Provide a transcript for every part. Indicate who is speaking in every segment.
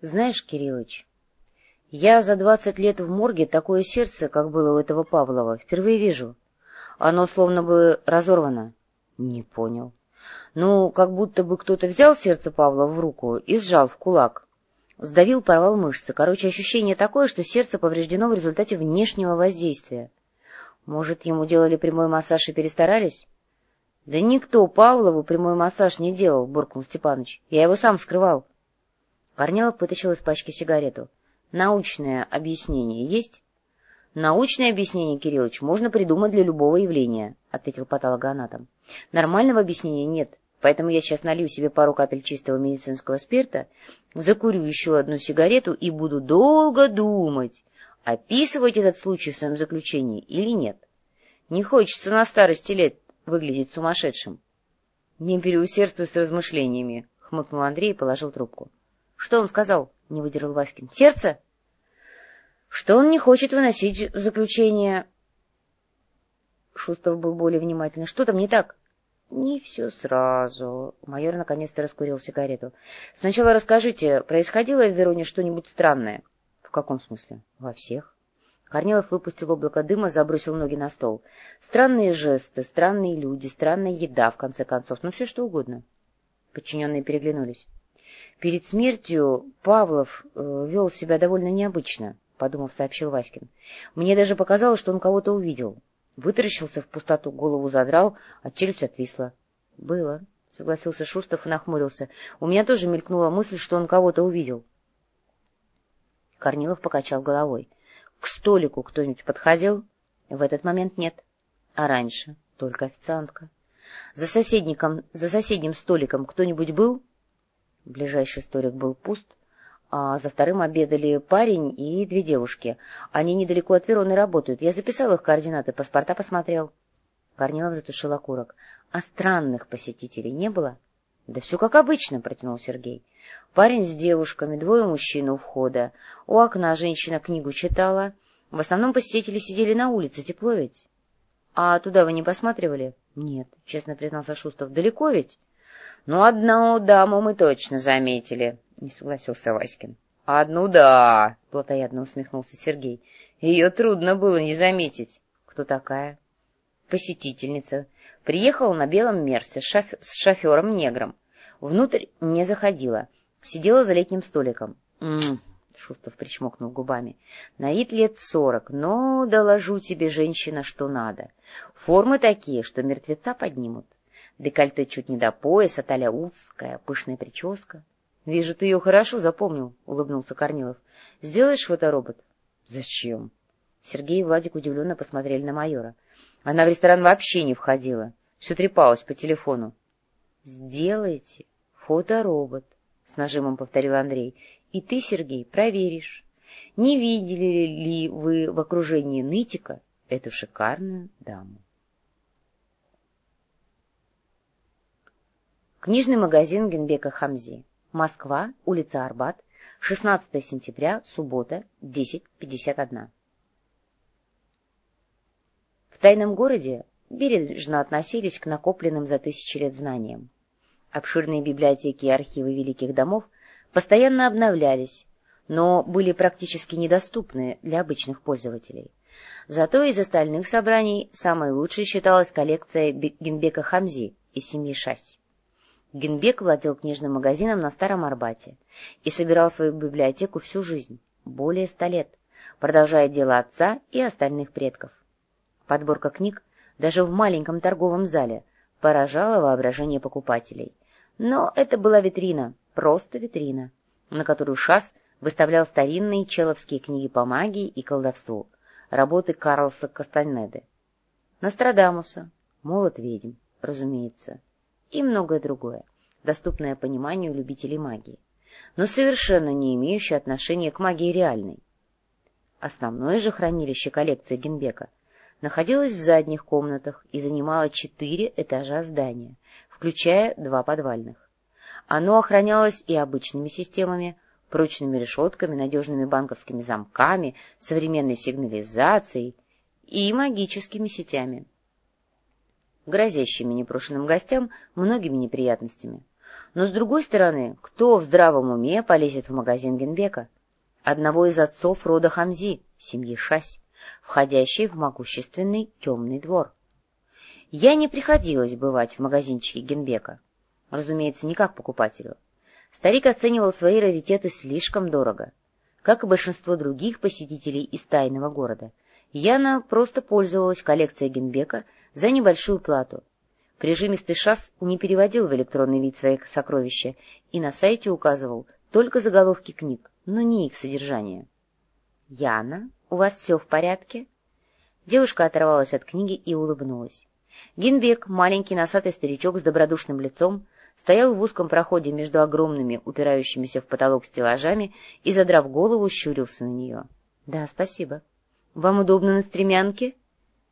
Speaker 1: — Знаешь, Кириллыч, я за двадцать лет в морге такое сердце, как было у этого Павлова, впервые вижу. Оно словно бы разорвано. — Не понял. Ну, как будто бы кто-то взял сердце Павла в руку и сжал в кулак. Сдавил, порвал мышцы. Короче, ощущение такое, что сердце повреждено в результате внешнего воздействия. Может, ему делали прямой массаж и перестарались? — Да никто Павлову прямой массаж не делал, — буркнул Степаныч. — Я его сам вскрывал. Корнелов вытащил из пачки сигарету. — Научное объяснение есть? — Научное объяснение, Кириллович, можно придумать для любого явления, — ответил патологоанатом. — Нормального объяснения нет, поэтому я сейчас налью себе пару капель чистого медицинского спирта, закурю еще одну сигарету и буду долго думать, описывать этот случай в своем заключении или нет. Не хочется на старости лет выглядеть сумасшедшим. — Не переусердствуй с размышлениями, — хмыкнул Андрей и положил трубку. — Что он сказал? — не выдержал Васькин. — Сердце? — Что он не хочет выносить в заключение. Шустов был более внимательный. — Что там не так? — Не все сразу. Майор наконец-то раскурил сигарету. — Сначала расскажите, происходило в Вероне что-нибудь странное? — В каком смысле? — Во всех. Корнилов выпустил облако дыма, забросил ноги на стол. Странные жесты, странные люди, странная еда, в конце концов, ну все что угодно. Подчиненные переглянулись. Перед смертью Павлов э, вел себя довольно необычно, — подумав, сообщил Васькин. Мне даже показалось, что он кого-то увидел. Вытаращился в пустоту, голову задрал, а челюсть отвисла. — Было, — согласился Шустов и нахмурился. У меня тоже мелькнула мысль, что он кого-то увидел. Корнилов покачал головой. — к столику кто-нибудь подходил? В этот момент нет. А раньше только официантка. За соседником, за соседним столиком кто-нибудь был? Ближайший столик был пуст, а за вторым обедали парень и две девушки. Они недалеко от Вероны работают. Я записал их координаты, паспорта посмотрел. Корнилов затушил окурок. А странных посетителей не было? — Да все как обычно, — протянул Сергей. Парень с девушками, двое мужчин у входа. У окна женщина книгу читала. В основном посетители сидели на улице, тепло ведь. — А туда вы не посматривали? — Нет, — честно признался Шустов. — Далеко ведь? — Ну, одну даму мы точно заметили, — не согласился Васькин. — Одну да, — плотоядно усмехнулся Сергей. — Ее трудно было не заметить. — Кто такая? — Посетительница. Приехала на белом мерсе шоф... с шофером-негром. Внутрь не заходила. — Сидела за летним столиком. «М-м-м», Шустов причмокнул губами. «На вид лет сорок, но доложу тебе, женщина, что надо. Формы такие, что мертвеца поднимут. Декольте чуть не до пояса, талия узкая, пышная прическа. — Вижу, ты ее хорошо запомнил, — улыбнулся Корнилов. — Сделаешь фоторобот? — Зачем? Сергей и Владик удивленно посмотрели на майора. Она в ресторан вообще не входила. Все трепалась по телефону. — Сделайте фоторобот, — с нажимом повторил Андрей. — И ты, Сергей, проверишь, не видели ли вы в окружении нытика эту шикарную даму. Книжный магазин Генбека Хамзи. Москва, улица Арбат, 16 сентября, суббота, 10.51. В тайном городе бережно относились к накопленным за тысячи лет знаниям. Обширные библиотеки и архивы великих домов постоянно обновлялись, но были практически недоступны для обычных пользователей. Зато из остальных собраний самой лучшей считалась коллекция Генбека Хамзи из семьи Шась. Генбек владел книжным магазином на Старом Арбате и собирал свою библиотеку всю жизнь, более ста лет, продолжая дело отца и остальных предков. Подборка книг даже в маленьком торговом зале поражала воображение покупателей. Но это была витрина, просто витрина, на которую Шас выставлял старинные человские книги по магии и колдовству, работы Карлса Кастанеды, Нострадамуса, Молот ведьм, разумеется, и многое другое, доступное пониманию любителей магии, но совершенно не имеющее отношения к магии реальной. Основное же хранилище коллекции Генбека находилось в задних комнатах и занимало четыре этажа здания, включая два подвальных. Оно охранялось и обычными системами, прочными решетками, надежными банковскими замками, современной сигнализацией и магическими сетями, грозящими непрошенным гостям многими неприятностями. Но, с другой стороны, кто в здравом уме полезет в магазин Генбека? Одного из отцов рода Хамзи, семьи Шась, входящей в могущественный темный двор. Я не приходилось бывать в магазинчике Генбека. Разумеется, не как покупателю. Старик оценивал свои раритеты слишком дорого. Как и большинство других посетителей из тайного города, Яна просто пользовалась коллекцией Генбека за небольшую плату, Прижимистый шас не переводил в электронный вид свои сокровища и на сайте указывал только заголовки книг, но не их содержание. — Яна, у вас все в порядке? Девушка оторвалась от книги и улыбнулась. Гинбек, маленький носатый старичок с добродушным лицом, стоял в узком проходе между огромными, упирающимися в потолок стеллажами и, задрав голову, щурился на нее. — Да, спасибо. — Вам удобно на стремянке?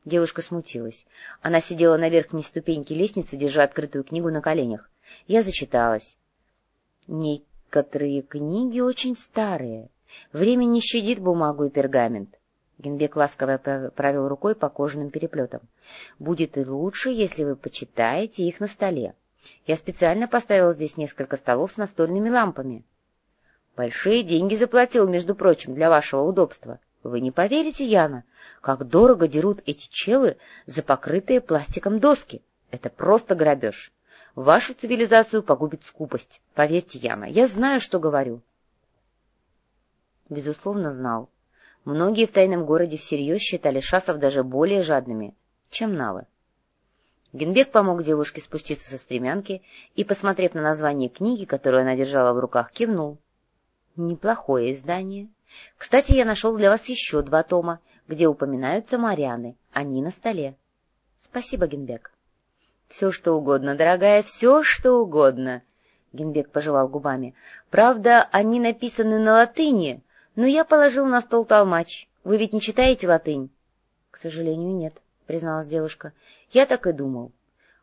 Speaker 1: Девушка смутилась. Она сидела на верхней ступеньке лестницы, держа открытую книгу на коленях. Я зачиталась. Некоторые книги очень старые. Время не щадит бумагу и пергамент. Генбек ласково провел рукой по кожаным переплетам. «Будет и лучше, если вы почитаете их на столе. Я специально поставил здесь несколько столов с настольными лампами». «Большие деньги заплатил, между прочим, для вашего удобства. Вы не поверите, Яна, как дорого дерут эти челы за покрытые пластиком доски. Это просто грабеж. Вашу цивилизацию погубит скупость. Поверьте, Яна, я знаю, что говорю. Безусловно, знал. Многие в тайном городе всерьез считали шасов даже более жадными, чем навы. Генбек помог девушке спуститься со стремянки и, посмотрев на название книги, которую она держала в руках, кивнул. — Неплохое издание. Кстати, я нашел для вас еще два тома, где упоминаются Марианы. Они на столе. Спасибо, Генбек. Все, что угодно, дорогая, все, что угодно. Генбек пожевал губами. Правда, они написаны на латыни, но я положил на стол толмач. Вы ведь не читаете латынь? — К сожалению, нет, — призналась девушка. — Я так и думал.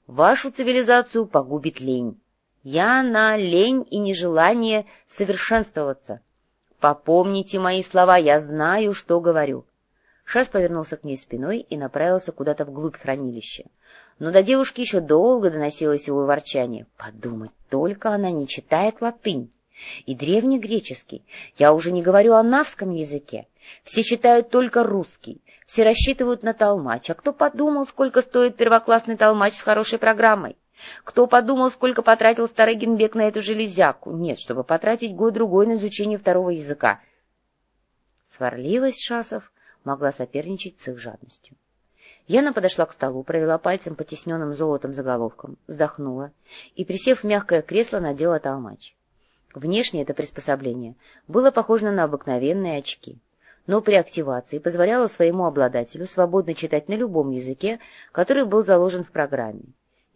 Speaker 1: Вашу цивилизацию погубит лень. Я на лень и нежелание совершенствоваться. Попомните мои слова, я знаю, что говорю. Шас повернулся к ней спиной и направился куда-то вглубь хранилища. Но до девушки еще долго доносилось его ворчание. Подумать только, она не читает латынь. И древнегреческий. Я уже не говорю о навском языке. Все читают только русский. Все рассчитывают на толмач. А кто подумал, сколько стоит первоклассный толмач с хорошей программой? Кто подумал, сколько потратил старый Генбек на эту железяку? Нет, чтобы потратить год-другой на изучение второго языка. Сварливость Шасов могла соперничать с их жадностью. Яна подошла к столу, провела пальцем по тесненным золотом заголовкам, вздохнула и, присев в мягкое кресло, надела толмач. Внешне это приспособление было похоже на обыкновенные очки, но при активации позволяло своему обладателю свободно читать на любом языке, который был заложен в программе.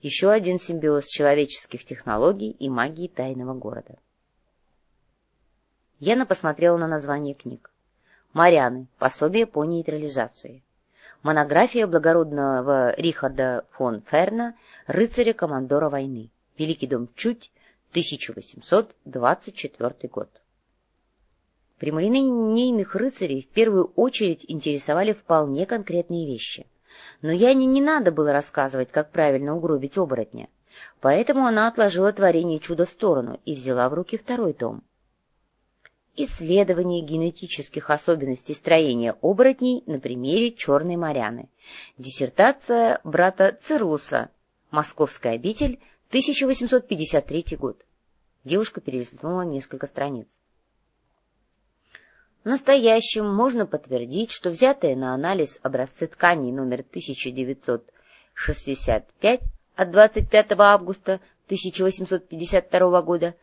Speaker 1: Еще один симбиоз человеческих технологий и магии тайного города. Яна посмотрела на название книг. Марианы. Пособие по нейтрализации. Монография благородного Рихарда фон Ферна «Рыцаря-командора войны». Великий дом Чуть, 1824 год. Прямолинейных рыцарей в первую очередь интересовали вполне конкретные вещи. Но Яне не надо было рассказывать, как правильно угробить оборотня. Поэтому она отложила творение чуда в сторону и взяла в руки второй том исследование генетических особенностей строения оборотней на примере черной моряны. Диссертация брата Цирлуса. Московская обитель, 1853 год. Девушка перелистнула несколько страниц. В настоящем можно подтвердить, что взятые на анализ образцы тканей номер 1965 от 25 августа 1852 года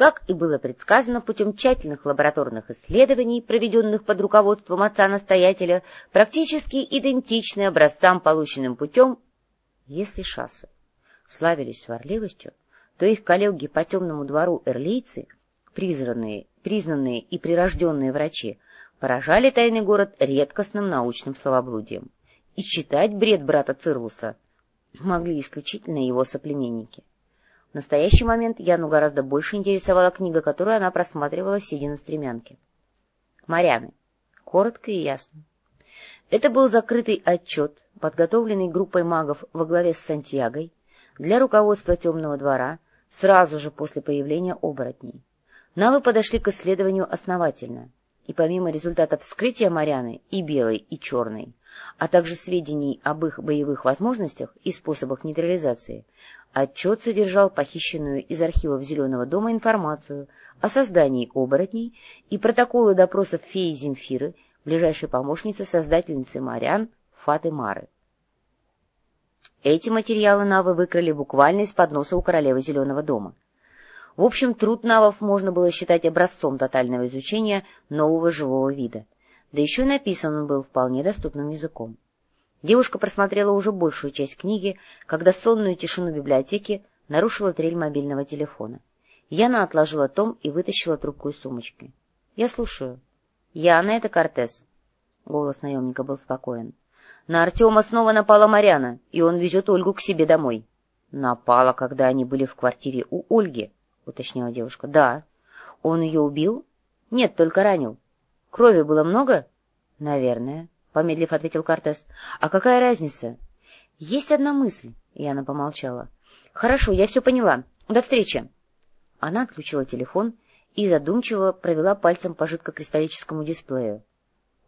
Speaker 1: как и было предсказано путем тщательных лабораторных исследований, проведенных под руководством отца-настоятеля, практически идентичны образцам, полученным путем, если шассы славились сварливостью, то их коллеги по темному двору эрлийцы, признанные, признанные и прирожденные врачи, поражали тайный город редкостным научным словоблудием. И читать бред брата Цирлуса могли исключительно его соплеменники. В настоящий момент Яну гораздо больше интересовала книга, которую она просматривала, сидя на стремянке. «Моряны». Коротко и ясно. Это был закрытый отчет, подготовленный группой магов во главе с Сантьягой, для руководства Темного двора, сразу же после появления оборотней. Навы подошли к исследованию основательно, и помимо результатов вскрытия Марианы и белой, и черной, а также сведений об их боевых возможностях и способах нейтрализации, отчет содержал похищенную из архивов Зеленого дома информацию о создании оборотней и протоколы допросов феи Земфиры, ближайшей помощницы создательницы Мариан Фаты Мары. Эти материалы Навы выкрали буквально из-под носа у королевы Зеленого дома. В общем, труд Навов можно было считать образцом тотального изучения нового живого вида. Да еще написан он был вполне доступным языком. Девушка просмотрела уже большую часть книги, когда сонную тишину библиотеки нарушила трель мобильного телефона. Яна отложила том и вытащила трубку из сумочки. — Я слушаю. — Яна, это Кортес. Голос наемника был спокоен. На Артема снова напала Марьяна, и он везет Ольгу к себе домой. — Напала, когда они были в квартире у Ольги, — уточнила девушка. — Да. — Он ее убил? — Нет, только ранил. — Крови было много? — Наверное, — помедлив ответил Кортес. — А какая разница? — Есть одна мысль, — Яна помолчала. — Хорошо, я все поняла. До встречи. Она отключила телефон и задумчиво провела пальцем по жидкокристаллическому дисплею.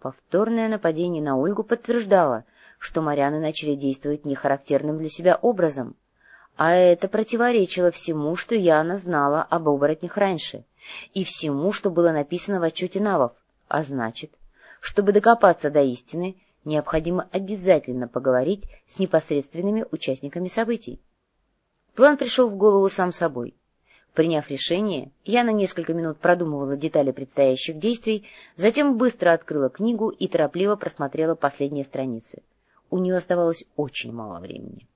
Speaker 1: Повторное нападение на Ольгу подтверждало, что моряны начали действовать нехарактерным для себя образом. А это противоречило всему, что Яна знала об оборотнях раньше, и всему, что было написано в отчете Навов. А значит, чтобы докопаться до истины, необходимо обязательно поговорить с непосредственными участниками событий. План пришел в голову сам собой — Приняв решение, я на несколько минут продумывала детали предстоящих действий, затем быстро открыла книгу и торопливо просмотрела последние страницы. У нее оставалось очень мало времени.